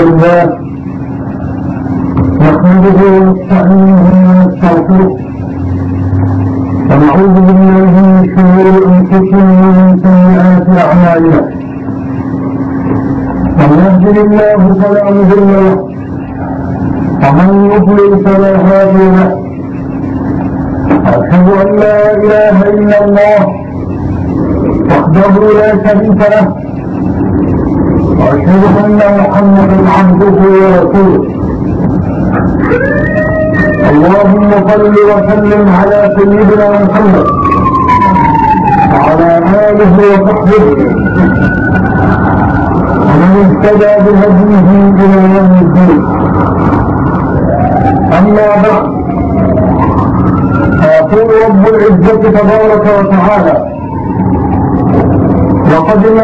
لله نحمده ونستعينه ونستغفره ونعوذ بالله من شرور أنفسنا ومن سيئات أعمالنا. من يهده الله فلا مضل له ومن يضلل فلا هادي له. أشهد أن لا إله إلا الله وحده لا شريك له. وأشهد أن محمدا عبده ورسوله. اللهم صل وسلم على سيدنا محمد وعلى آله وصحبه. ومن اهتدى بهديه إلى يوم الدين. أما بعد فيقول رب العزة تبارك وتعالى وقد من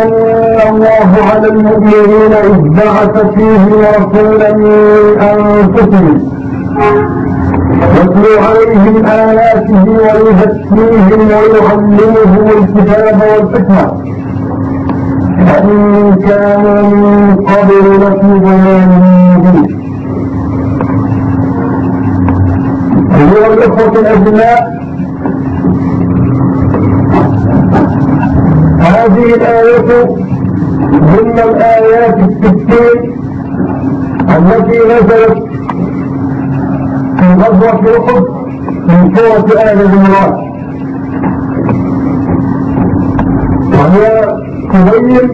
الله على المؤمنين إذ بعث فيهم رسولا من أنفسهم يتلو عليهم آياته ويزكيهم ويعلمهم الكتاب والحكمة. وإن كانوا من قبل لفي ضلال مبين. أيها الإخوة الأجلاء هذه الآية ضمن الآيات الستين التي نزلت في غزوة أحد من سورة آل عمران. وهي تبين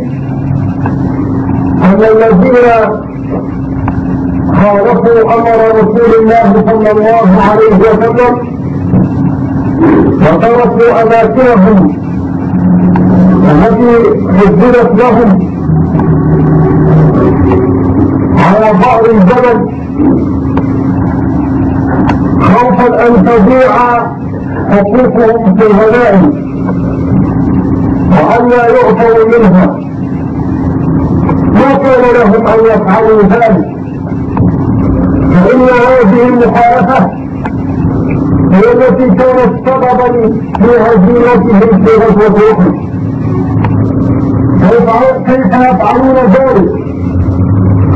أن الذين خالفوا أمر رسول الله صلى الله عليه وسلم وتركوا أماكنهم التي حددت لهم على ظهر الجبل. خوفا أن تضيع حقوقهم في الغنائم وأن لا يعطوا منها. ما كان لهم أن يفعلوا ذلك. فإن هذه المخالفه هي التي كانت سببا في هزيمتهم في غزوة أحد. كيف يفعلون ذلك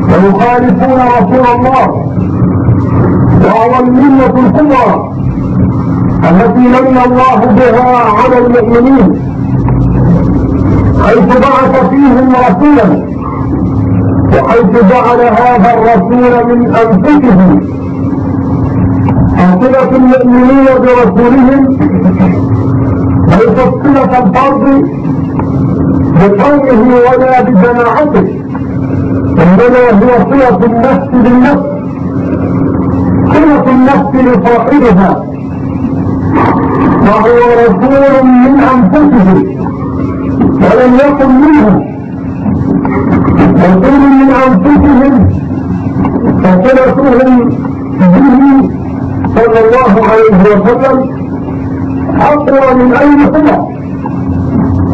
ويخالفون رسول الله وهو الملة الكبرى التي من الله بها على المؤمنين حيث بعث فيهم رسولا وحيث جعل هذا الرسول من انفسهم صلة المؤمنين برسولهم ليست صلة الفرد بقوله ولا بجماعته. إنما هي صلة النفس بالنفس. صلة النفس لصاحبها. وهو رسول من انفسهم ولم يكن منهم رسول من أنفسهم. فصلتهم به صلى الله عليه وسلم. اقوى من اي صله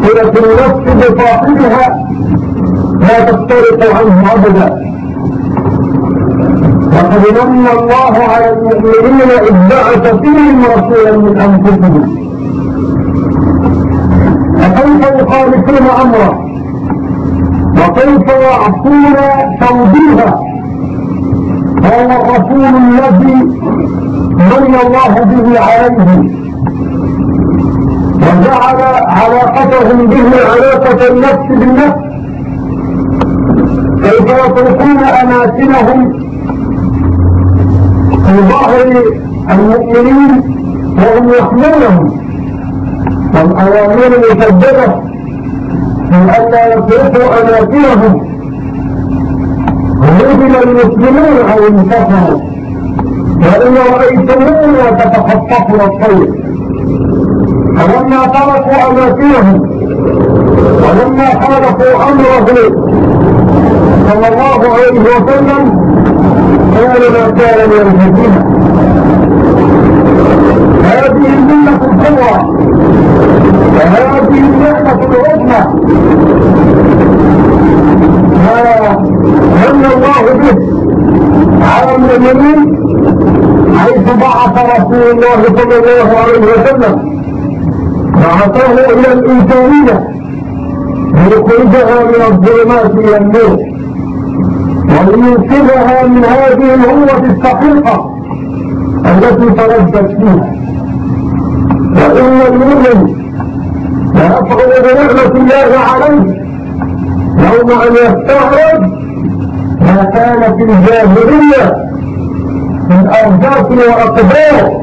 صله النفس بصاحبها لا تفترق عنه أبدا. وقد من الله على المؤمنين إذ بعث فيهم رسولا من أنفسهم. فكيف يخالفون أمره؟ وكيف يعصون توجيهه؟ هو الرسول الذي من الله به عليهم وجعل علاقتهم به علاقة النفس بالنفس. كيف يتركون أماكنهم في ظهر المؤمنين وهم يحملهم والأوامر المسددة من ألا يتركوا أماكنهم. ويهدم المسلمون أو انتصروا وإن رأيتمونا تتخطفون الطير. فلما تركوا أماكنهم ولما خالفوا أمره صلى الله عليه وسلم كان ما كان من الفتنة هذه الملة الكبرى وهذه النعمة العظمى. ما من الله به؟ على المؤمنين حيث بعث رسول الله صلى الله عليه وسلم. بعثه إلى الانسانيه ليخرجها من الظلمات إلى النور. ولينقذها من هذه الهوة السحيقة التي تردت فيها. وإن المؤمن ليشعر بنعمة الله عليه يوم أن يستغرب ما كان في الجاهلية من أرجاس وأقدار.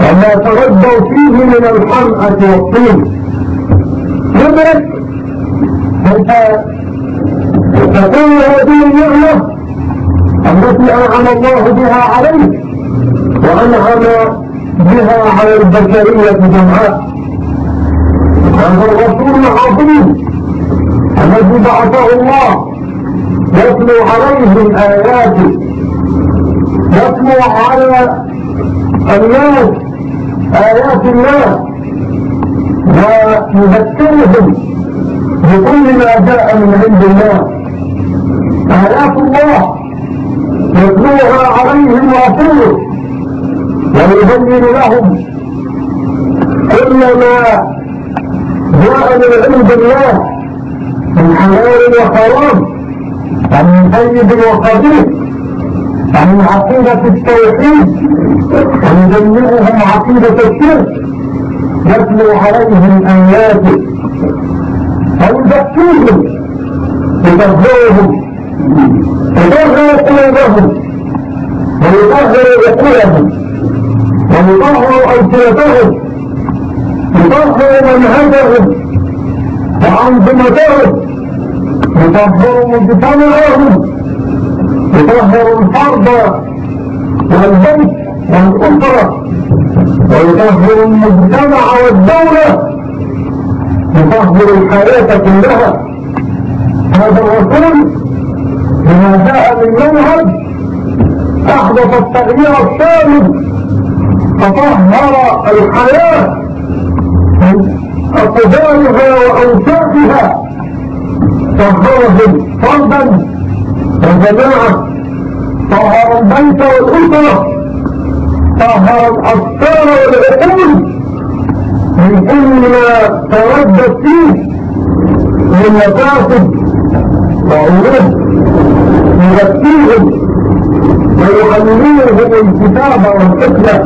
وما تردوا فيه من الحمأة والطين. كيف تكون هذه النعمة التي أنعم الله بها عليه وأنعم بها على البشرية جمعاء. هذا الرسول العظيم الذي بعثه الله يتلو عليهم آياته يتلو على الناس آيات الله ويذكرهم بكل ما جاء من عند الله. آيات الله يتلوها عليهم رسوله ويبين لهم كل ما جاء من عند الله من حلال وحرام ومن طيب وخبيث ومن عقيدة التوحيد ويبينهم عقيدة الشرك. يتلو عليهم آياته. ويزكيهم يطهرهم يطهر قلوبهم ويطهر عقولهم ويطهر ألسنتهم يطهر منهجهم وأنظمتهم يطهر مجتمعهم يطهر الفرد والبيت والأسرة ويطهر المجتمع والدولة يطهر الحياة كلها. هذا الرسول بما جاء من منهج أحدث التغيير الشامل فطهر الحياة من أقدارها وأوساطها طهرهم فردا وجماعة طهر البيت والأسرة طهر الأفكار والعقول من كل ما تردد فيه من مفاسد وعيوب يزكيهم ويعلموهم الكتاب والحكمة.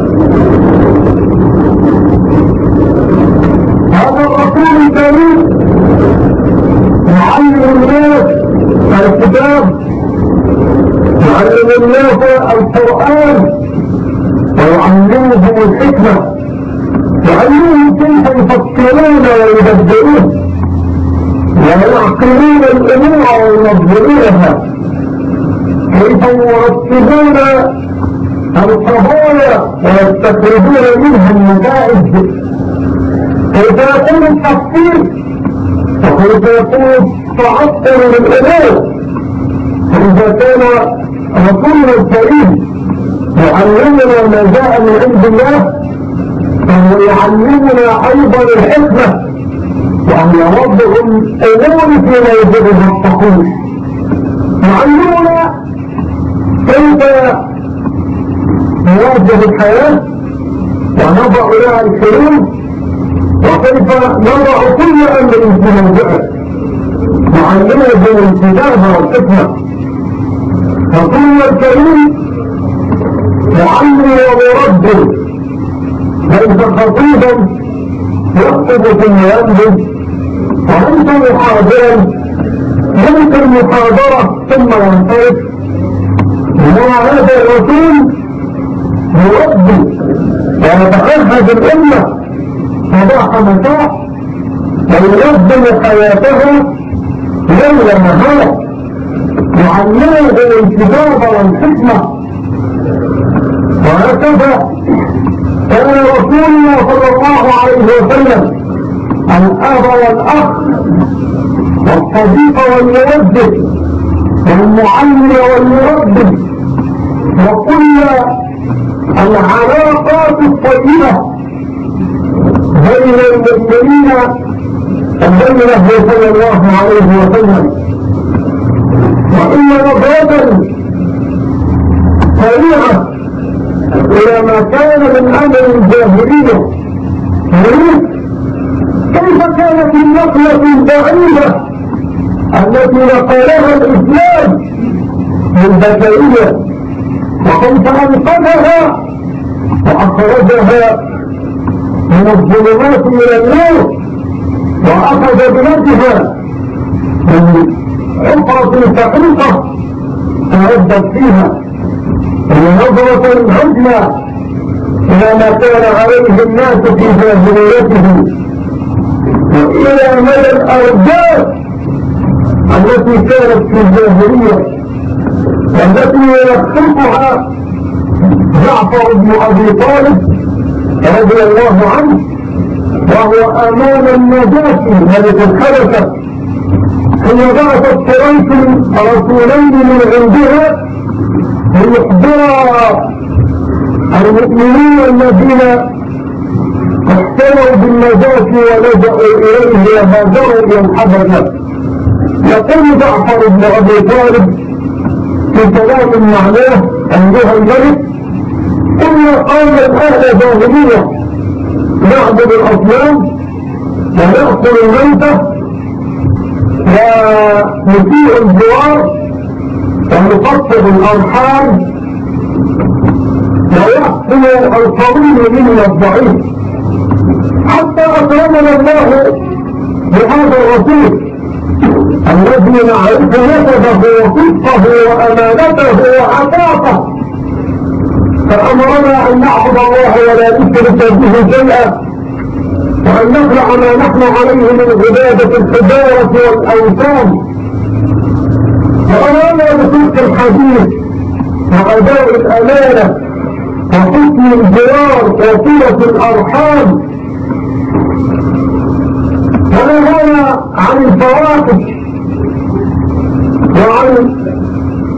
هذا الرسول الكريم يعلم الناس الكتاب يعلم الناس القرآن ويعلمهم الحكمة. يعلمهم كيف يفكرون ويدبرون ويعقلون الأمور وينظرونها. كيف يرتبون القضايا ويستخرجون منها النتائج. كيف يكون التفكير. وكيف يكون تعطل للأمور. فإذا كان رسولنا الكريم يعلمنا ما جاء من عند الله فهو يعلمنا أيضا الحكمة وأن يوضع الأمور فيما يجب التقويم يعلمنا كيف نواجه الحياة ونضع لها الحلول وكيف نضع كل أمر في موضعه. يعلمنا بالانتباه والحكمة. فكل الكريم معلم ومرد ليس خطيبا يخطب ثم ينزل وليس محاضرا يلقي المحاضرة ثم ينصرف. وهو هذا الرسول يربي ويتعهد الأمة صباح مساء وينظم حياتها ليل نهار يعلمه الكتاب والحكمة. وهكذا كان رسولنا صلى الله عليه وسلم الأب والأخ والصديق والموجه والمعلم والمربي. وكل العلاقات الطيبة بين المؤمنين وبينه صلى الله عليه وسلم. وإن نظرة سريعة إلى ما كان من أمر الجاهلية كيف كانت النقلة البعيدة التي نقلها الإسلام للبشرية وكيف أنقذها؟ وأخرجها من الظلمات إلى النور. وأخذ بنفسها. من حفرة فحيقة تردت فيها هي نظرة عدلة إلى ما كان عليه الناس في جاهليته. وإلى مدى الأرجاء التي كانت في الجاهلية والتي يخلقها جعفر بن أبي طالب رضي الله عنه وهو أمام النجاشي ملك الحبشة حين بعثت قريش رسولين من عندها ليخبرا المؤمنين الذين احتموا بالنجاة ولجأوا إليه وهاجروا إلى الحبشة يقول جعفر بن أبي طالب في كلام معناه أيها الملك إن قوم أهل جاهلية نعبد الأصنام ونأكل الميتة ونسيء الجوار ونقصد الأرحام ويحكم القوي منا الضعيف. حتى أكرمنا الله بهذا الرسول الذي نعرف نسبه وصدقه وأمانته وعطاقه فأمرنا أن نعبد الله ولا نشرك به شيئا. وأن نخلع ما نحن عليه من عبادة الحجارة والأوثان وأمرنا بصدق الحديث وأداء الأمانة وحسن الجوار وصلة الأرحام. ونهانا عن الفواحش وعن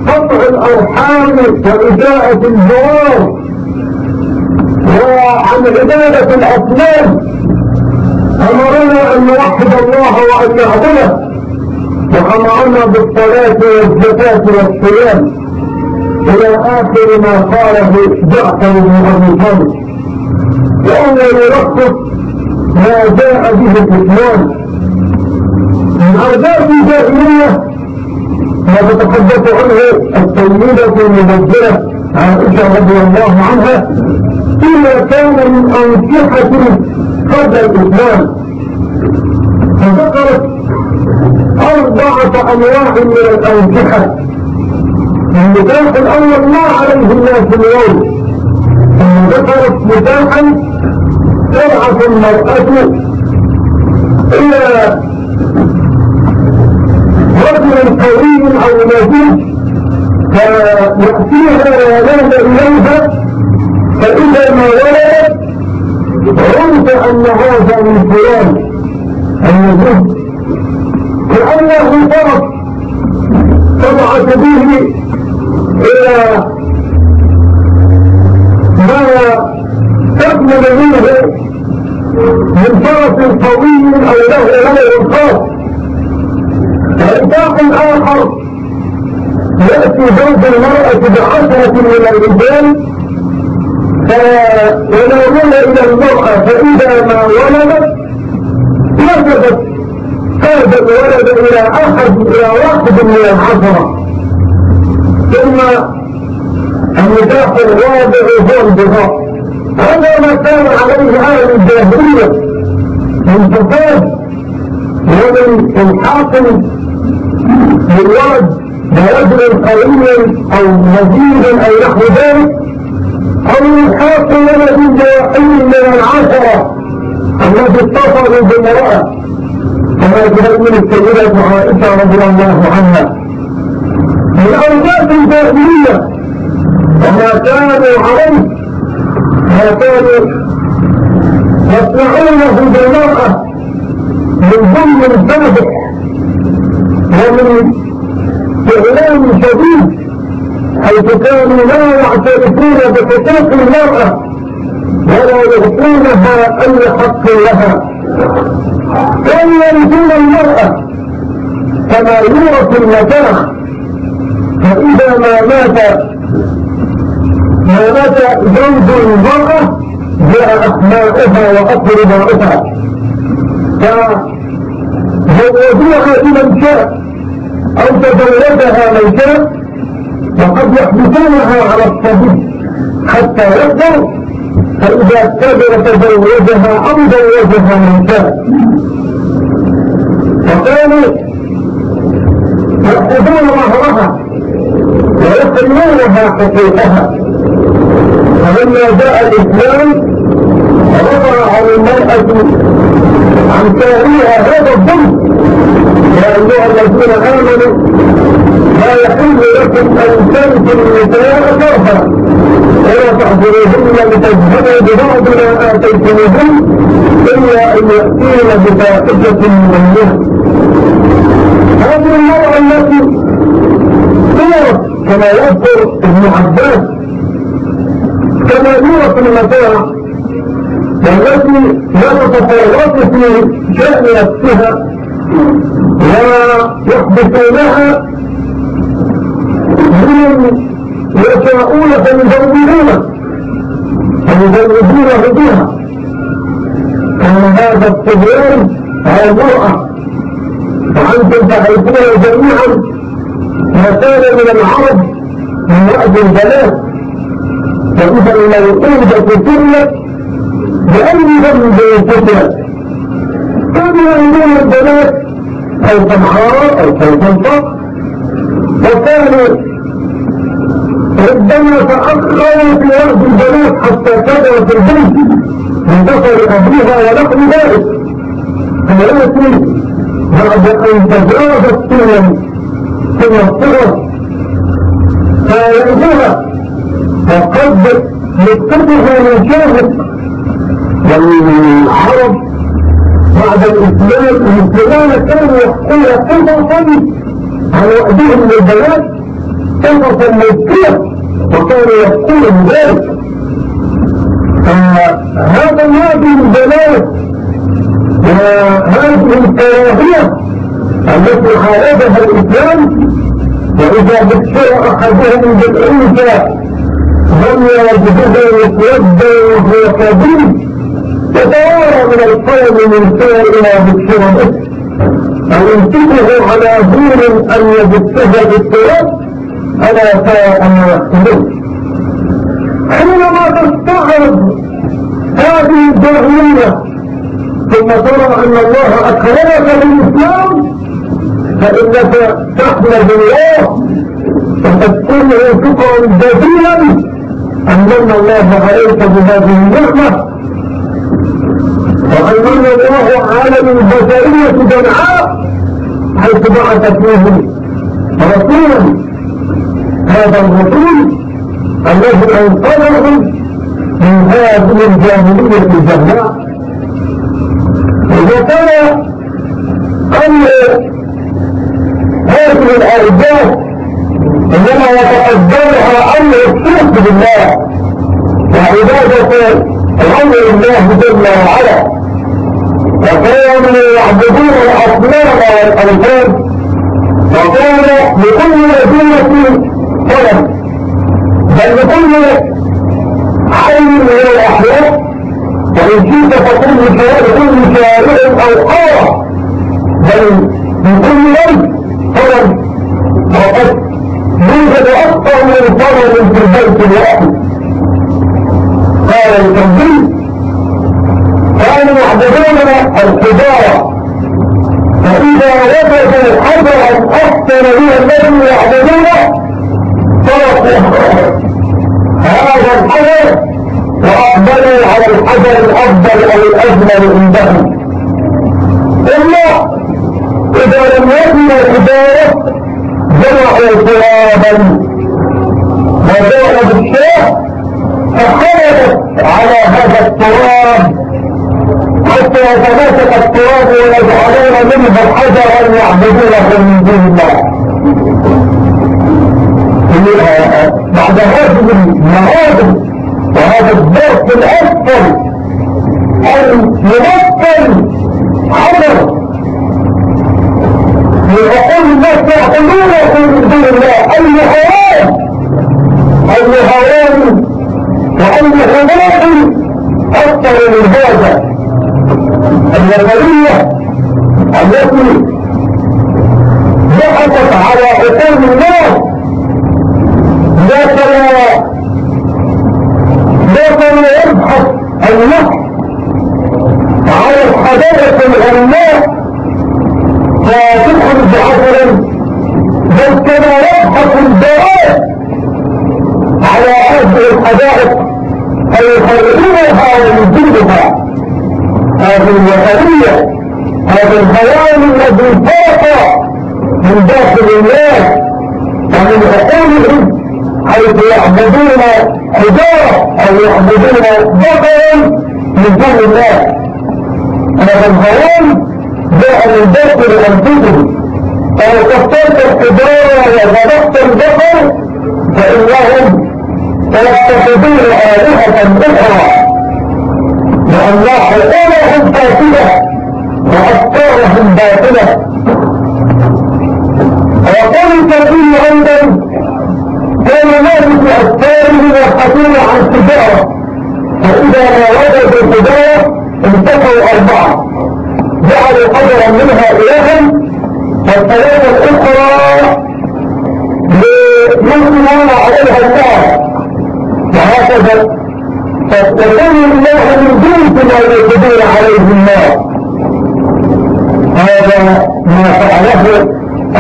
قطع الأرحام وإساءة الجوار وعن عبادة الأصنام؟ أمرنا أن نوحد الله وأن نعبده وأمرنا بالصلاة والزكاة والصيام. إلى آخر ما قاله جعفر بن أبي طالب. وهو يلخص ما جاء به الإسلام. من أرباب الجاهلية ما تتحدث عنه السيدة المنزلة عائشة رضي الله عنها فيما كان من أنكحة قبل الإسلام. فذكرت أربعة أنواع من الأنكحة النكاح الأول ما عليه الناس اليوم. ذكرت نكاحا تبعث المرأة إلى رجل قوي أو نزيد فيأتيها وينام إليها فإذا ما ولدت عرف أن هذا من فلان. النزيد لأنه طرف. تبعث به إلى ما تكمل منه من فرس قوي أو له له خاص فإنساق آخر يأتي زوج المرأة بعشرة من الرجال فينامون إلى المرأة فإذا ما ولدت نسبت هذا الولد إلى أحد إلى واحد من العشرة ثم النكاح الرابع هو البغاء هذا ما كان عليه أهل الجاهلية. من فساد ومن الحاق للولد برجل قوي أو مزيد أو نحو ذلك. أو الحاق ولد بواحد من العشرة الذي اتصلوا بالمرأة. كما جاء من السيدة عائشة رضي الله عنها. من أوقات الجاهلية. وما كانوا عليه. ما كانوا يصنعونه بالمرأة من ظلم الذبح ومن إعلام شديد. حيث كانوا لا يعترفون بحقوق المرأة؟ ولا يعطونها أي حق لها. كانوا يرثون المرأة كما يورث المتاع فإذا ما مات ما مات زوج المرأة جاء أسماؤها وأقربائها فزوجوها لمن شاء أو تزوجها من شاء؟ وقد يحبسونها على الصديق. حتى يقدر فإذا كبر تزوجها أو زوجها من شاء فقالوا يأخذون مهرها ويحرمونها حقوقها فلما جاء الإسلام رفع عن المرأة عن كاريها هذا الظلم. يا أيها الذين آمنوا لا يحل لكم أن تنسوا النساء كرها. ولا تحضروهن لتذهبوا ببعض ما آتيتموهن إلا أن يأتين بفاحشة منهن هذه المرأة التي صورت كما يذكر ابن عباس كما يورث المتاع والتي لا تتفاوت في شأن نفسها ويحدثونها من يشاءون فيزودونه فيزودونه بها. كان هذا الصبيان على المرأة وأنتم تعرفون جميعا. ما كان من العرب من وقت البنات فإذا الموءودة كلت بأي ذنب كتلت كانوا يعملون البنات أو تنحار أو تنفق وكانوا ربما تأخروا في وقت البنات حتى كبرت من بصر أهلها ونحو ذلك فيأتي بعد أن تجاوزت سنا ثم الصغر فيأتيها وقد يتبه من شاهد والعرب بعد الإسلام المسلمين كانوا يحكون قصصا عن وقتهم للبنات قصصا مذكية وكانوا يحكون ذلك فهذا هذه البنات وهذه الكراهية التي حاربها الإسلام وإذا بشر أحدهم بالأنثى لم يجده يتوجه وهو كبير يتوارى من القوم من سوء إلى به أو يمسكه على دين أن يبثها بالتراب ألا ساء ما يحكمون حينما تستعرض هذه الجاهلية ثم ترى أن الله أكرمك بالإسلام فإنك تحمد الله وتكون شكرا جزيلا أن الله عليك بهذه النعمة. وأن الله عالم البشرية جمعاء حيث بعث فيه رسولا. هذا الرسول الذي انقذهم من هذه الجاهلية الجمعاء إذا كان أمر هذه الأرجاء إنما يتقدمها أمر الشرك بالله وعبادة غير الله جل وعلا. وكانوا يعبدون الأصنام والأنفاس وكان لكل مدينة طلب بل لكل حي من الأحياء وإن شئت فكل كل شارع أو قارة بل من كل بيت طلب وقد يوجد أكثر من طلب في البيت الواحد قال التنبيه كانوا يعبدون الحجارة فإذا وجدوا حجرا أحسن من الذي يعبدونه تركوا هذا الحجر وأقبلوا على الحجر الأفضل أو الأجمل عندهم. إلا إذا لم يكن الحجارة جمعوا ترابا وجاء بالشيخ فخرجت على هذا التراب حتى يتماسك التراب ويجعلون منه حجرا يعبدونه من دون الله. بعد هذه المناظر وهذا الضغط الاكثر أن يمثل حجر لعقول الناس يعقلونه من دون الله أي حيوان أي هوان؟ وأي خلاف أكثر من هذا. النظرية التي بحثت على عقول الناس لكن لكن يبحث النص على الحضارة الغناء. فتدخل بعصر بل كما يبحث البراء على هذه الحدائق فيفرقونها ويجلدها. هذه الوثنية هذا البيان الذي فاق من داخل الناس ومن عقولهم حيث يعبدون حجارة أو يعبدون بطرا من دون الله هذا البيان جاء من داخل انفسهم فلو كفرت الحجارة وذبحت البطر فإنهم سيتخذون آلهة أخرى. لأن حقولهم باطلة وأفكارهم باطلة وقلت في عندهم كان مالك أفكارهم يبحثون عن تجارة فإذا ما وجدوا التجارة انتقوا أربعة جعلوا قدرا منها إلها فالثلاثة الأخرى يمكنون عليها النار وهكذا فاتقون الله من ما يقدر عليه النار. هذا ما فعله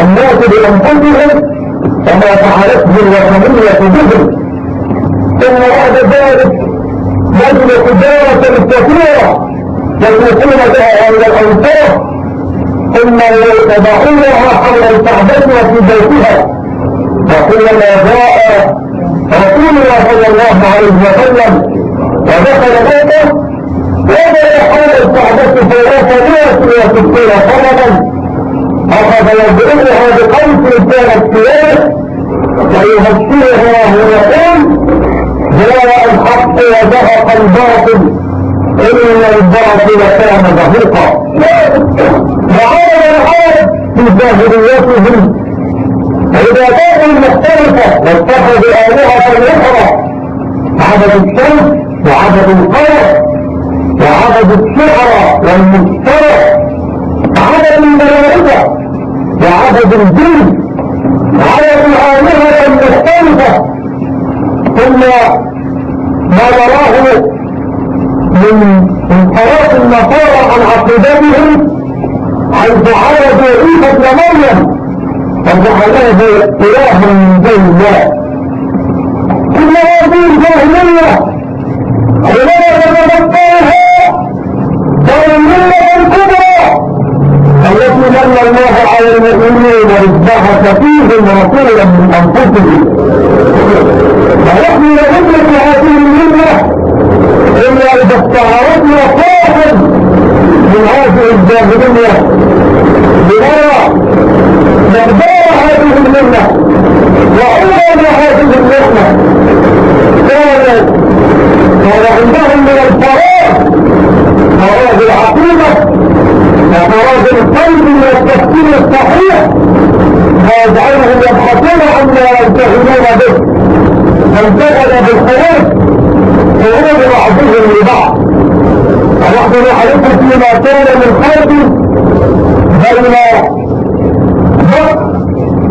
الناس بأنفسهم وما فعلته الوطنية بهم. ثم بعد ذلك نجد تجارة كثيرة يطلقون بها عند الأنصار. ثم يتبعونها حول الكعبة وفي بيتها. وكلما جاء رسول الله صلى الله عليه وسلم. ودخل بيته وجد حول الكعبة ثلاثمائة وستين صنما أخذ يدعوها بقيس كانت ثيابه ويهشرها ويقول جاء الحق وزهق الباطل إن الباطل كان زهوقا وعلم العرب في فإذا كانوا مختلفة واتخذوا آلهة أخرى عدد الشمس وعدد القمر وعدد الشعر والمشترك عدد الملائكة وعدد الجن عدد الآلهة المختلفة. ثم ما نراه من انحراف النصارى عن عقيدتهم حيث عرضوا عيسى ابن مريم فجعلاه إله من دون الله كل هذه الجاهلية حينما تتبقاها جاهلية الكبرى التي الله على المؤمنين وإذ فيهم رسولا من أنفسهم. ونحن لا ندرك هذه الملة إلا إذا استعرضنا صاحب من هذه الجاهلية. لنرى مقدار هذه المنة. وعمر هذه المنة كان كان عندهم من الفراغ فراغ العقيدة وفراغ التفكير الصحيح. فيجعلهم يبحثون عما ينتهون به. فانتهل بالخروج خروج بعضهم لبعض ونحن نعرف فيما كان من حرب بين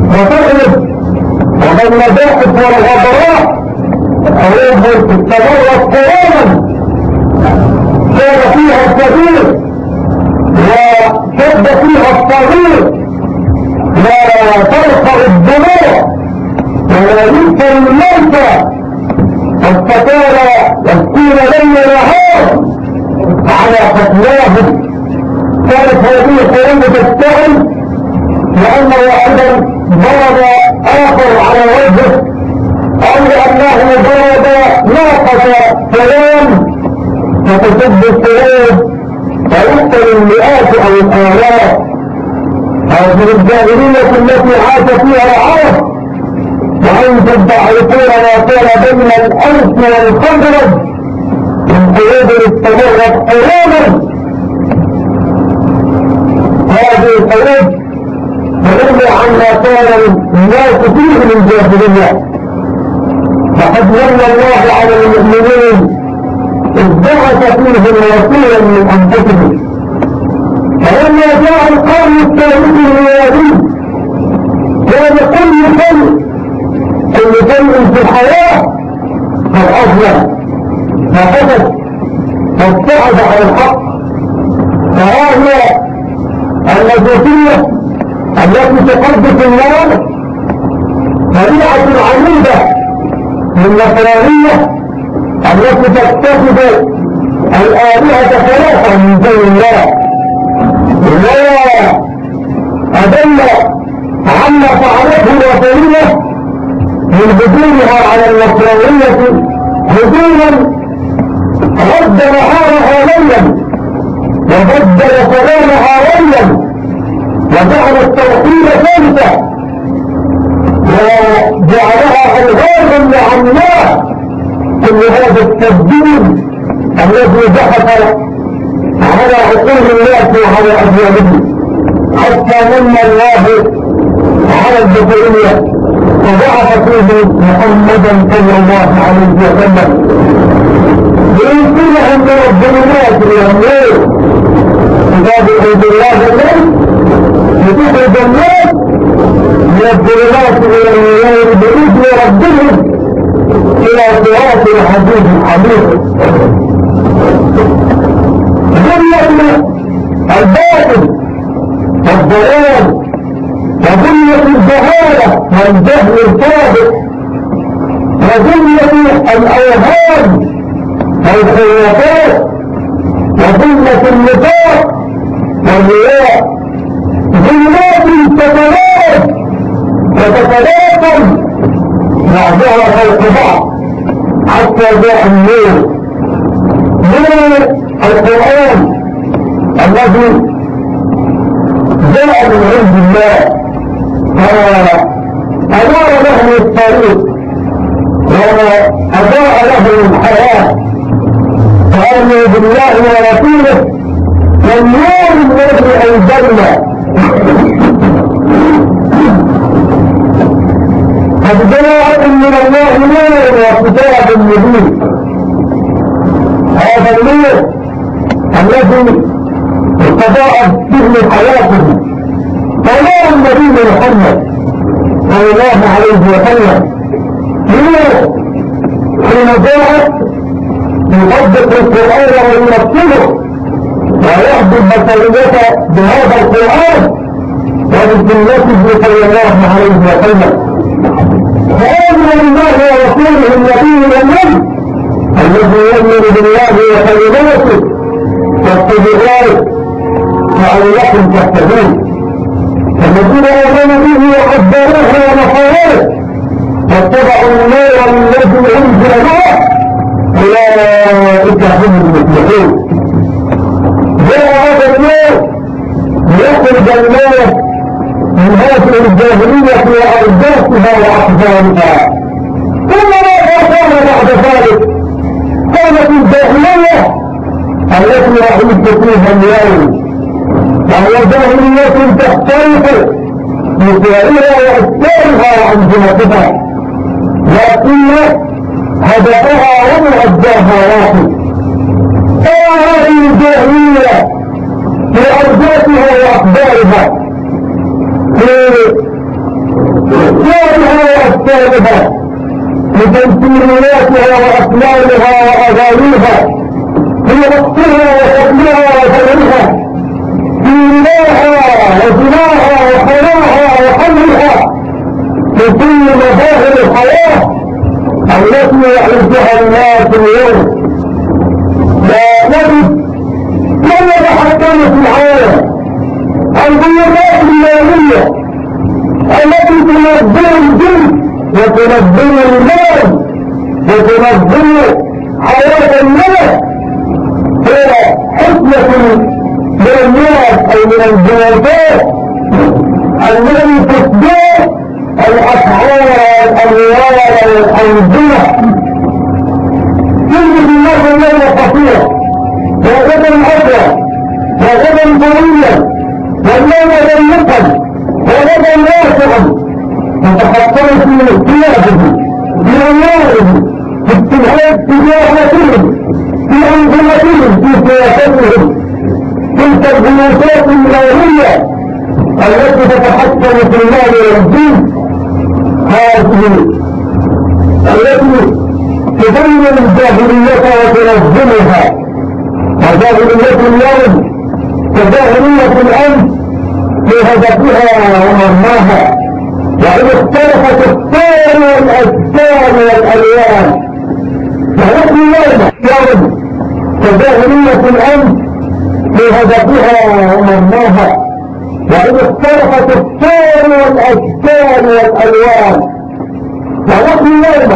وتغلب وبين المباحث والغبراء حروب استمرت قرآنا. كان فيها الكبير وشد فيها الصغير لا ترفع الدموع ولا ينكر الموتى. واستكان يسكين ليل نهار. على فتواهم كانت هذه الحروب تشتغل لأنه أيضا ضرب آخر على وجهه. أو لأنه ضرب ناقة فلان فتسد الصعود فيقتل المئات أو الآلاف هذه الجاهلية التي عاش فيها العرب. وأنتم تعرفون ما كان بين الأنس والخزرج من قلوب استمرت قرونا هذه القلوب فنرجع عما كان الناس فيه من جاهلية. فقد من الله على المؤمنين ابتعث فيهم رسولا من أنفسهم فلما جاء القرن الثالث الميلادي كان كل شيء كل شيء في الحياة قد أظلم. فقدت فابتعد عن الحق. فهي النجوسية التي تقدس النار. طبيعة عريضه من نصرانية التي تتخذ الآلهة ثلاثة من دون الله. ولا أدل عما فعلته الوثنية من هجومها على النصرانية هجوما رد نهارها ليلا وبدل سلامها ليلا وجعل التوحيد ثالثة وجعلها الغاز لعماه كل هذا التبديل الذي بحث على عقول الناس وعلى أجيالهم حتى من الله على البشرية وبعث فيه محمدا صلى الله عليه وسلم. لينقلهم من الظلمات إلى النور كتاب عبد الله النور لتخرج الناس من الظلمات إلى النور بإذن ربهم. إلى صراط الحديث الحديث. ظلمة الباطل والضلال وظلمة الجهالة والجهل الكاذب وظلمة الأوهام والخلافات وظلمة النفاق والرياء. ظلمات تتلاقى وتتلاقى بعضها فوق بعض. حتى جاء النور. من القرآن الذي جاء من عند الله. فأنار له الطريق وأضاء له الحياة فآمنوا بالله ورسوله. والنور الذي أنزلنا قد جاء من الله نور وكتاب مبين. هذا النور الذي استضاءت به حياته. فنور النبي محمد صلى الله عليه وسلم نور حين جاءت يطبق القرآن ويمثله ويهدي البشرية بهذا القرآن وبسنته صلى الله عليه وسلم. فآمن بالله ورسوله النبي الأمين الذي يؤمن بالله وكلماته واتباعه فأولكم تهتدون الذين آمنوا به وقدروه ونصروه واتبعوا النور الذي أنزل معه أولئك هم المفلحون جاء هذا النور ليخرج الناس من هذه الجاهلية وأرزاقها وأحزانها ثم ماذا كان بعد ذلك كانت الجاهلية التي رأيت فيها اليوم. وهي جاهلية تختلف بفعلها وأسفارها عن جهتها لكن هدفها ومعداها واحد ترى هذه الجاهلية في أرجاتها وأخبارها في أسفارها وأسفارها في تمثيلياتها وأفلامها وأغانيها رقصها وحكمها وفنها في ملاها وزناها وحلاها وحملها في كل مظاهر الحياة التي يعرفها الناس اليوم لا نجد يتحكم في العالم البيضات المالية التي تنظم الجنس وتنظم المال وتنظم حياة الناس هي حكمة من الناس أو من الجنازات الذي تصدر الأسعار والأموال والأنظمة في المال والدين هذه التي تبين الجاهلية وتنظمها. وجاهلية اليوم كجاهلية الأمس بهدفها ومرماها. وإن اختلفت الصور والأجسام والألوان فنحن يوم يوم كجاهلية الأمس بهدفها ومرماها. وإن اختلفت الصور والأجسام والألوان. فنحن يوم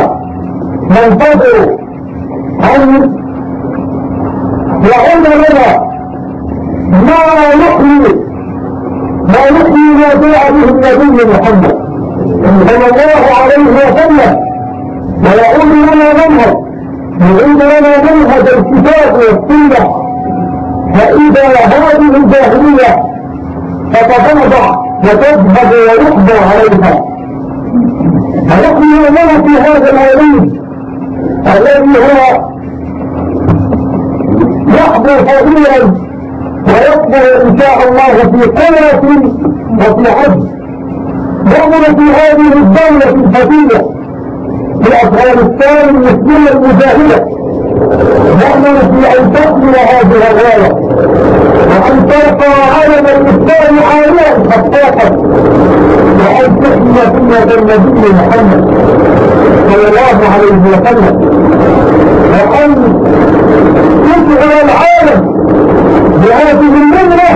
ننتظر أن يعود لنا ما يحيي ما يحيي ما جاء به النبي محمد. صلى الله عليه وسلم. ويعود لنا منهج. يعود لنا منهج الكتاب والسنة. فإذا هذه الجاهلية تتضعضع وتذهب ويقضى عليها فنحن لنا في هذا المولود الذي هو يحضر فضيلا. ويقبل إن شاء الله في قوة وفي عز نظر في هذه الدولة الفتية في افغانستان المسلمة المجاهدة. نأمل في أن تقبل هذه الغاية وأن ترقى علم الإسلام عاليا خطاطا وأن تحمي سنة النبي محمد صلى الله عليه وسلم. وأن تشعر العالم بهذه النمرة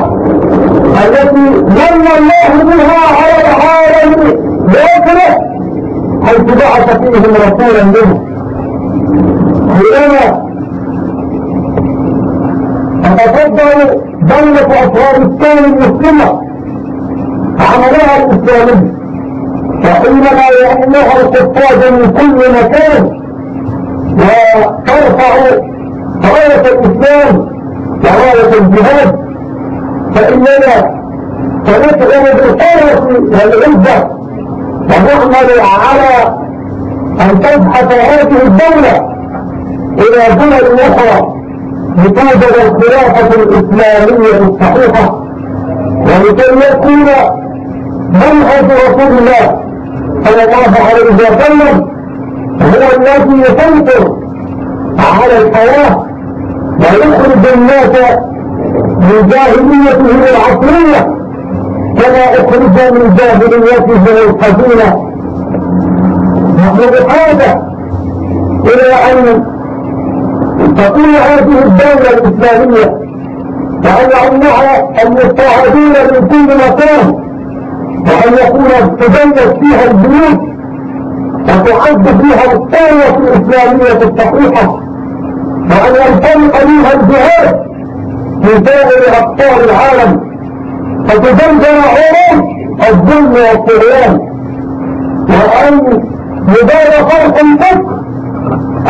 التي من الله بها على العالم بأكله حيث بعث فيهم رسولا منه. حينما تتفضل دولة أفغانستان المسلمة. عملها الإسلامي فحينما يأمها القطاج من كل مكان وترفع راية الإسلام وراية الجهاد فإننا سنشعر بالحرة والعزة ونعمل على أن تبحث هذه الدولة. إلى دول أخرى لتوجد الخلافة الإسلامية الصحيحة ولكي يكون منهج رسول الله صلى الله عليه وسلم هو الذي يسيطر على الحياة ويخرج الناس من جاهليتهم العصرية كما أخرج من جاهليتهم القديمة. نحن بحاجة إلى أن تكون هذه الدولة الإسلامية وان يعمها المضطهدين من كل مكان وأن يكون تجلس فيها البيوت وتعد فيها القوة الإسلامية الصحيحة وأن ينطلق منها الجهاد في سائر أقطار العالم فتزلزل عروض الظلم والطغيان وأن يدار فرق الفكر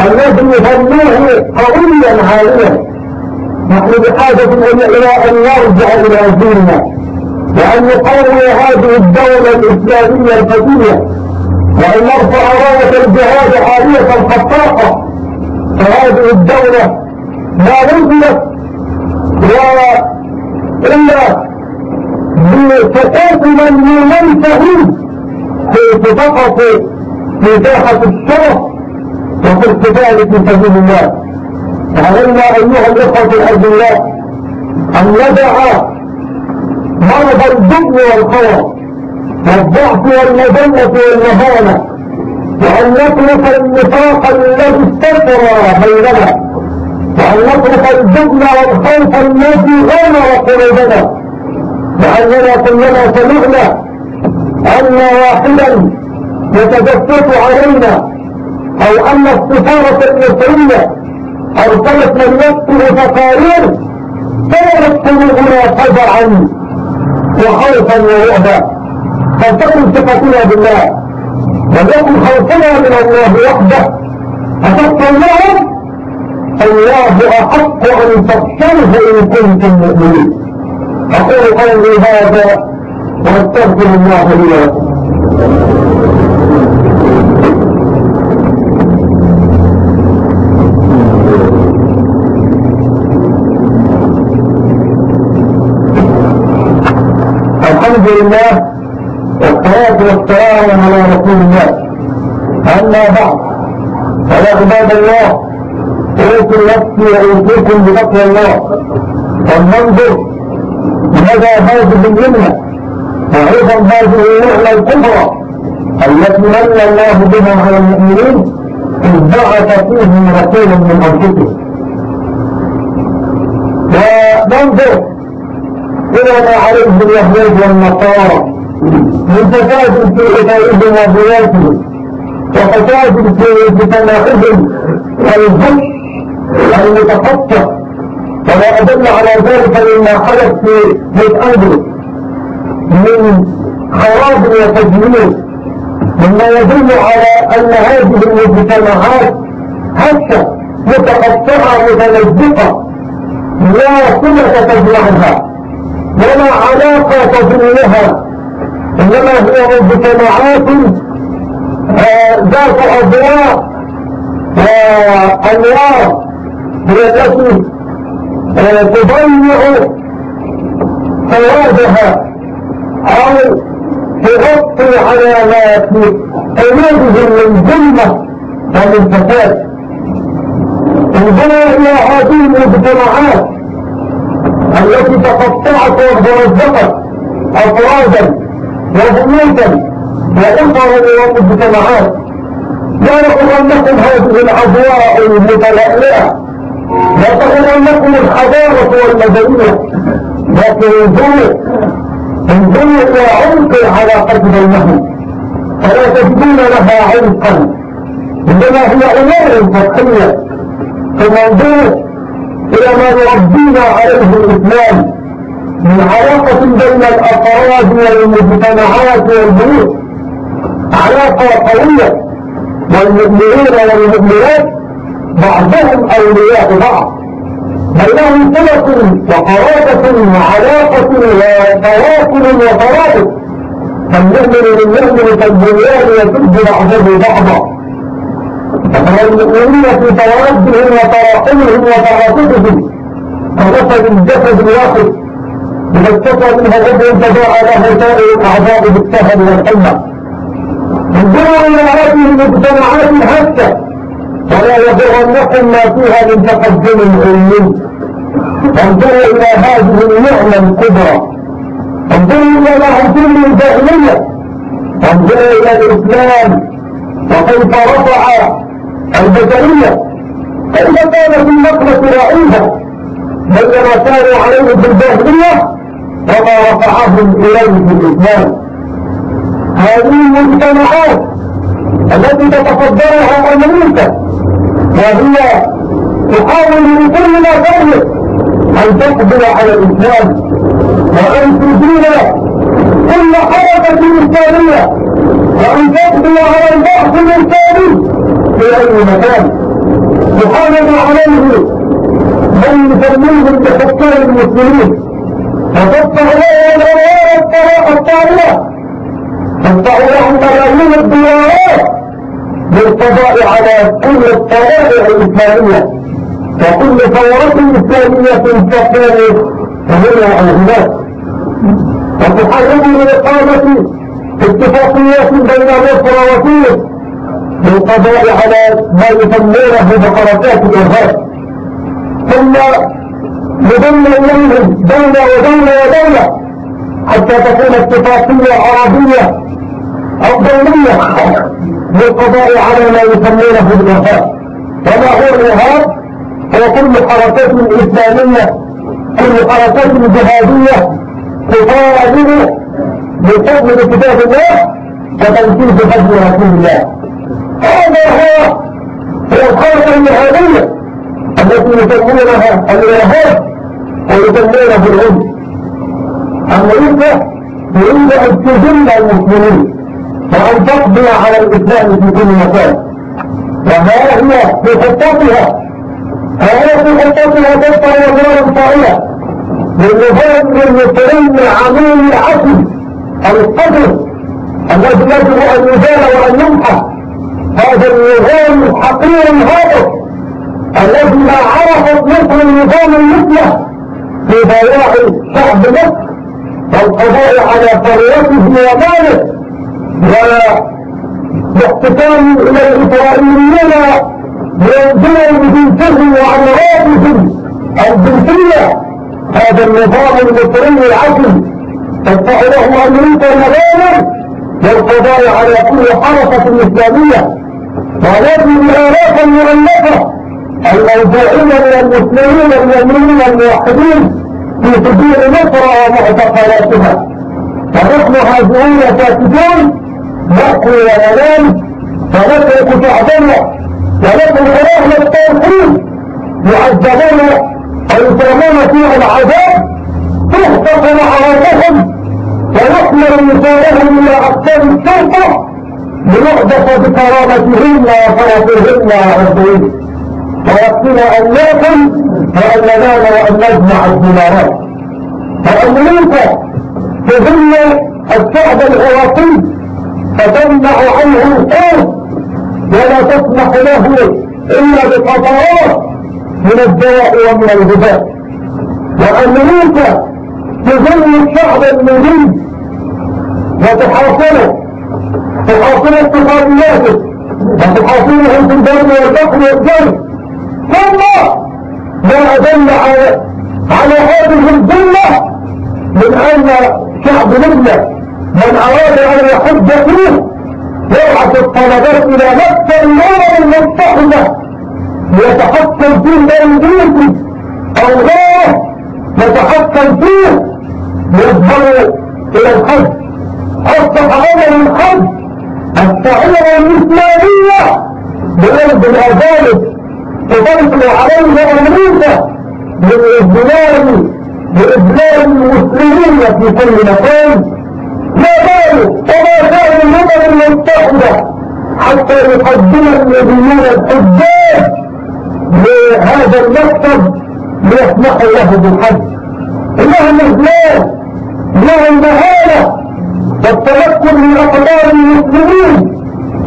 الذي يظنوه قويا عاليا نحن بحاجة إلى أن نرجع إلى ديننا وأن نقوي هذه الدولة الإسلامية الفتية وأن نرفع راية الجهاد عالية خطاقة فهذه الدولة ما وجدت إلا بسقوط من يمنته في فقط في الشرف. وفي القتال في سبيل الله علينا أيها الإخوة الأجلاء أن ندع مرض الجبن والخوف والضعف والمذلة والمهانة. وأن نترك النفاق الذي استكر بيننا. وأن نترك الجبن والخوف الذي غمر قلوبنا. لأننا كلنا سمعنا أن واحدا يتجسس علينا أو أن السفارة المصرية أرسلت من يكتب تقارير كانت قلوبنا فزعا وخوفا ورعبا فلتكن ثقتنا بالله. وليكن خوفنا من الله وحده. أتقى الله أحق أن تخشوه إن كنتم مؤمنين. أقول قولي هذا وأستغفر الله لي ولكم. الحمد لله والصلاة والسلام على رسول الله. أما بعد فيا عباد الله أوصي نفسي وأوصيكم بتقوى الله. ولننظر ماذا هذه اليمنى وأيضا هذه النعمة الكبرى التي من الله بها على المؤمنين إذ بعث فيهم رسولا من أنفسهم. وننظر إلى ما عليه اليهود والنصارى من فساد في عبادهم وبياتهم وفساد في تناقضهم والهش المتقطع. وما أدل على ذلك مما حدث في بيت أندرس من خراب وتجميل مما يدل على أن هذه المجتمعات هشة متقطعة متلزقة لا صلة تجمعها. ولا علاقة تظنها إنما هي مجتمعات آه، ذات أضواء وأنوار هي التي آه، تضيع سوادها أو تغطي على ما في قلوبهم من ظلمة ومن فساد. انظروا إلى هذه المجتمعات التي تقطعت وترزقت أفرادا وبيوتا واسرا ومجتمعات لا تغرنكم هذه الأضواء المتلألئة. لا تغرنكم الحضارة والمدنية لكن انظروا انظروا إلى عمق العلاقة بينهم فلا تجدون لها عمقا. إنما هي أمور سطحية ثم إلى ما يربينا عليه الإسلام من علاقة بين الأفراد والمجتمعات والبيوت علاقة قوية والمؤمنين والمؤمنات بعضهم أولياء بعض. بينهم صلة وقرابة وعلاقة وتواصل وترابط. فالمؤمن للمؤمن كالبنيان يشد بعضه بعضا. والمؤمنين في توادهم وتراحمهم وتعاطفهم كمثل الجسد الواحد. إذا اتصل منه عضو تضاء له سائر الأعضاء بالسهل والحمى. انظروا إلى هذه المجتمعات الهشة ولا يضرنكم ما فيها من تقدم علمي. انظروا إلى هذه النعمة الكبرى. انظروا إلى ما الجاهلية انظروا إلى الإسلام. وكيف رفع البشرية كيف كانت النقلة رعيها بين ما كانوا عليه في الجاهلية وما رفعهم إليه في الإسلام. هذه المجتمعات التي تتصدرها أمريكا وهي تحاول بكل ما تملك أن تقبل على الإسلام وأن تدين كل حركة اسلامية وأن تقبل على البحث الاسلامي في أي مكان. تحاول عليه من يسميهم بحكام المسلمين فتفتح له الأنوار الطاغية تفتح لهم ملايين الدولارات للقضاء على كل الطوائع الإسلامية. وكل ثورة إسلامية تقوم هنا أو هناك. وتحرم لإقامة اتفاقيات بين مصر وتونس للقضاء على ما يسمونه بحركات الإرهاب. ثم يضم إليهم دولة ودولة ودولة حتى تكون اتفاقية عربية أو دولية للقضاء على ما يسمونه بالإرهاب. وما هو الإرهاب؟ هو كل حركات إسلامية كل حركات جهادية تطالب بفضل كتاب الله وتنفيذ فضل رسول الله. هذا هو الحركة الجهادية التي يسمونها الإرهاب ويسمونه العنف أمريكا تريد أن تذل المسلمين وأن تقضي على الإسلام في كل مكان. وها هي في خطتها ها في خطتها تبقى نظام طائلة للنظام المصري العميل العسل القدر الذي يجب أن يزال وأن يمحى هذا النظام الحقير الهابط الذي ما عرفت مصر النظام المثلى في ضياع شعب مصر والقضاء على ثروته وماله واحتكام إلى الإسرائيليين لينزلوا بجنسهم وعمراتهم الجنسية هذا النظام المصري العدل تدفع له أمريكا المبالغ للقضاء على كل حركة إسلامية. ونبني بآلاف مؤلفة الموضوعين من المسلمين المؤمنين الموحدين في سبيل مصر ومعتقلاتها ونحن هاجرون ساكتون نحكي وننام ونترك شعبنا ونترك أهل التوحيد يعذبون ويسلمون فيها العذاب. اقسام الشرطه لنحدث بكرامتهن وفرطهن وعرضهن ناكل وان ننام وان نجمع الدمارات فامريكا تذل الشعب العراقي فتمنع عنه الخوف ولا تسمح له إلا بقطرات من الدواء ومن الغذاء. وامريكا تذل الشعب المريد وتحاصره تحاصر اقتصادياته وتحاصرهم في البر والبحر والجو ثم ما أدل على على هذه الذلة من أن شعب لبنان من أراد أن يحج فيه يبعث الطلبات إلى مكة الأمم المتحدة ليتحكم فيه بأيديكم أو غيره. يتحكم فيه يذهب إلى الحج. أصبح عمل الحج الصحيحة الإسلامية بأرض الأذالب تضيف عليها أمريكا بالإذلال بإذلال المسلمين في كل مكان. ما بالوا وما كان الأمم المتحدة حتى يقدم النبيين الحجاج لهذا المكتب ليسمحوا له بالحج. انها الإذلال انها المهانة والتمكن من أقدار المسلمين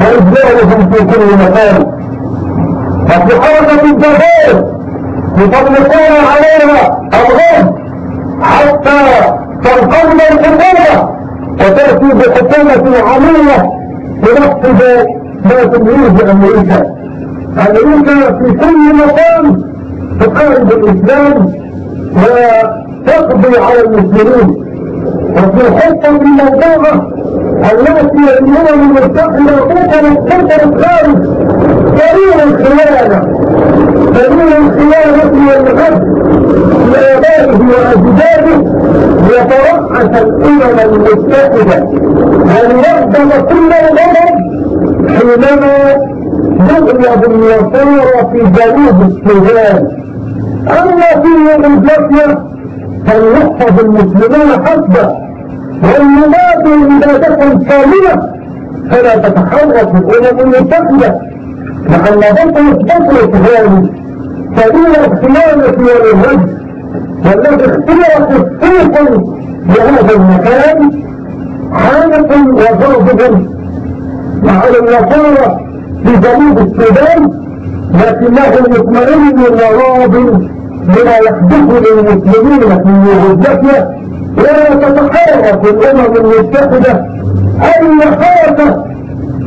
وإذلالهم في كل مكان. وفي حركة الجبال يطلقون عليها الغرب حتى تنقلب الحكومة وتأتي بحكومة عمية تنفذ ما تريد أمريكا. أمريكا في كل مكان تحارب الإسلام وتقضي على المسلمين. وفي حتة الموضوعة التي الأمم المتحدة قتلت قتلت الخارج. دليل الخيانة. دليل الخيانة والغد لآبائه وأجداده. يترأس الأمم المتحدة. وليقدم كل الغضب حينما يغلب النصارى في جنوب السودان. أما في إثيوبيا فليحفظ المسلمون حسبه إذا تكن كاملة فلا تتحرك الأمم المتحدة لأن بطل بطل هذه سبيل الخيانة والهج والذي اختيرت السيف لهذا المكان حالة وغاضب على النصارى في جنوب السودان لكنه مطمئن وراض بما يحدث للمسلمين في يوغوسلافيا ولا تتحرك الأمم المتحدة أي حركة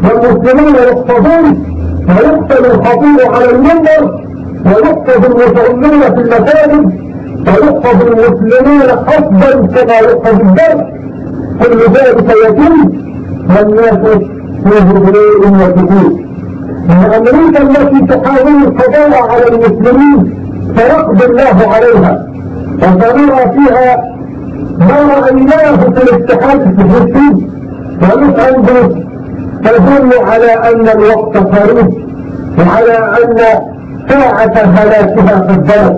والمسلمين يقتضون ويقتل الخطير على المنبر ويقتض المصلين في المساجد ويقتض المسلمين حسبا كما يقتض الدرس كل ذلك يتم والناس في هدوء وسكون إن أمريكا التي تحاول القضاء على المسلمين سيقضي الله عليها. وسنرى فيها ما رأيناه في الاتحاد الفلسطيني ونسأل تدل على أن الوقت قريب وعلى أن ساعة هلاكها قد بلغ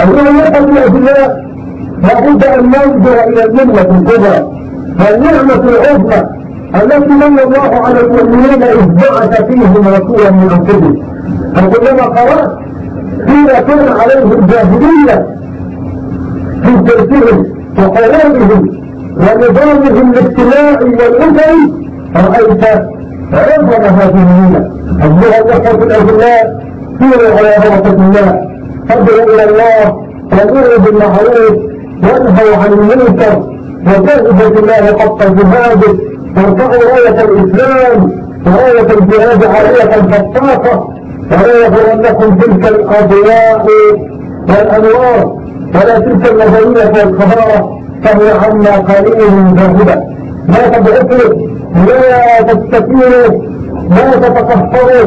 أيها الأبناء لابد أن ننظر إلى الملة الكبرى. والنعمة العظمى. التي من الله على المؤمنين إذ بعث فيهم رسولا من أنفسهم فكلما قرأت فيما كان عليه الجاهلية في تركهم وقوامهم ونظامهم الاجتماعي والأسري رأيت عظم هذه المينة أيها الأخوة الأغنياء سيروا على بركة الله. فادعوا إلى الله وامروا بالمعروف وانهوا عن المنكر وجاهدوا بالله حق جهاده وارفعوا راية الإسلام وراية الجهاد عالية فطاقة ولا يغرنكم تلك الأضواء والأنوار ولا تلك النظرية والخبارة فهي عنا قليل ذاهبة لا تضعفوا لا تستكينوا لا تتكفروا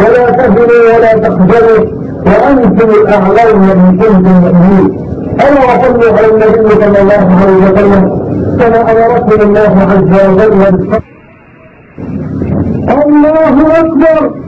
ولا تهنوا ولا تخجلوا وأنتم الأعلون من كنتم مؤمنين ألا وصلوا على النبي صلى الله عليه وسلم كما أمركم الله عز وجل. الله أكبر.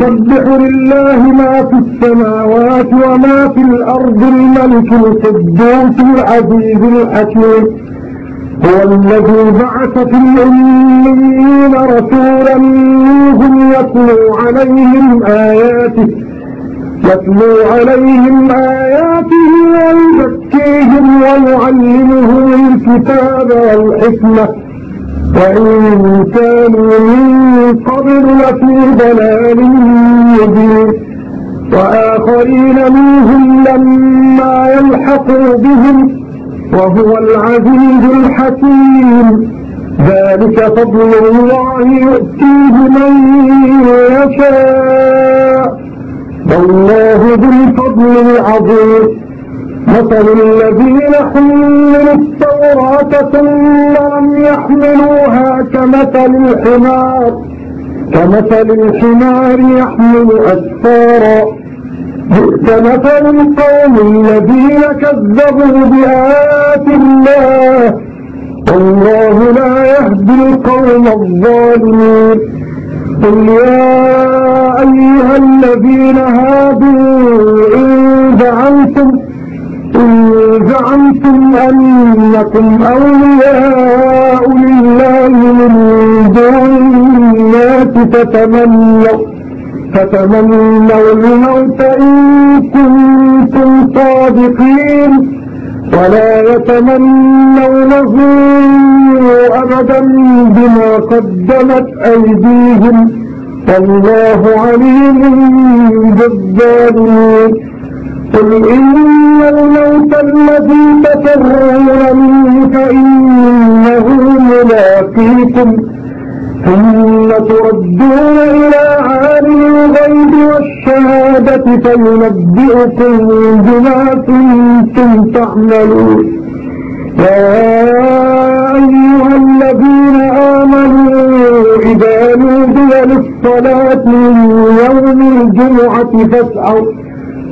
يسبح لله ما في السماوات وما في الأرض الملك القدوس العزيز الحكيم. هو الذي بعث في الأمين رسولا منهم يتلو عليهم آياته يتلو عليهم آياته ويزكيهم ويعلمهم الكتاب والحكمة. وإن كانوا من قبل لفي ضلال مبين. وآخرين منهم لما يلحقوا بهم وهو العزيز الحكيم. ذلك فضل الله يؤتيه من يشاء. والله ذو الفضل العظيم. مثل الذين حملوا التوراة ثم لم يحملوها كمثل الحمار كمثل الحمار يحمل أسفارا. بئس مثل القوم الذين كذبوا بآيات الله والله لا يهدي القوم الظالمين. قل يا أيها الذين هادوا إن زعمتم إن زعمتم أنكم أولياء لله من دون الناس فتمنوا فتمنوا الموت إن كنتم صادقين. ولا يتمنونه أبدا بما قدمت أيديهم. والله عليم بالظالمين. قل إن الموت الذي تفرون منه فإنه ملاقيكم. ثم تردون إلى عالم الغيب والشهادة فينبئكم بما كنتم تعملون. يا أيها الذين آمنوا إذا نودي للصلاة من يوم الجمعة فاسعوا.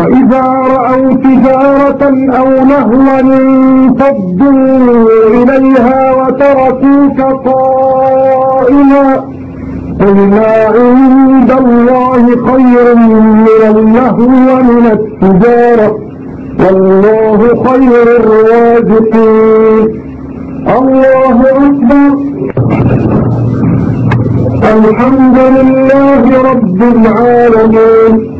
وإذا رأوا تجارة أو نهوا انفضوا إليها وتركوك قائما قل ما عند الله خير من اللهو ومن التجارة والله خير الرازقين. الله أكبر. الحمد لله رب العالمين.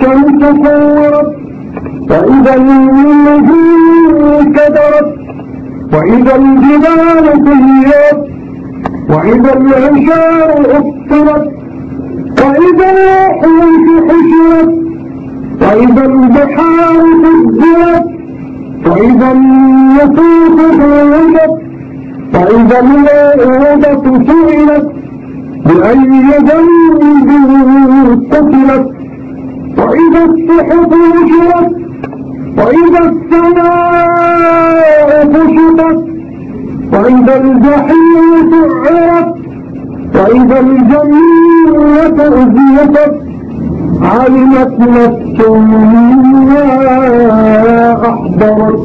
كورت فإذا النجوم كدرت وإذا الجبال سيرت وإذا العشار أفطرت وإذا الوحوش حشرت وإذا البحار فجرت وإذا النفوس زوجت وإذا الموءودة سئلت بأي ذنب قتلت. وإذا الصحف نشرت وإذا السماء كشطت وإذا الجحيم سعرت وإذا الجنة أزلفت علمت نفس ما أحضرت.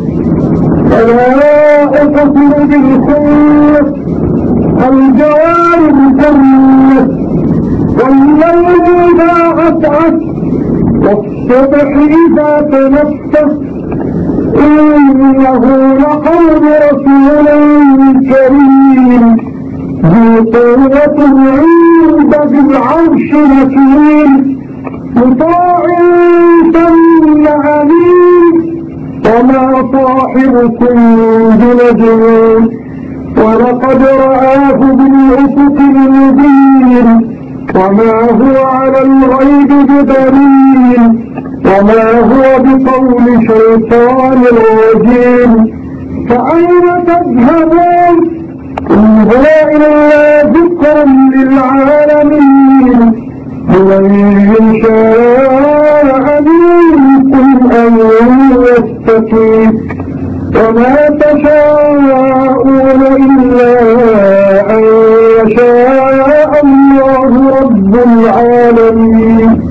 فلا أقسم بالخنس الجوار الكريم والليل إذا أسعد. والصبح إذا تنفس إنه لقول رسول كريم ذي قوة عند ذي العرش مكين مطاع ثم عليم وما صاحبكم بمجنون ولقد رآه بالأفق المبين وما هو على الغيب بدليل وما هو بقول شيطان رجيم فأين تذهبون؟ إن هو إلا ذكر للعالمين. لمن شاء منكم أن يستقيم وما تشاءون إلا أن يشاء العالمين.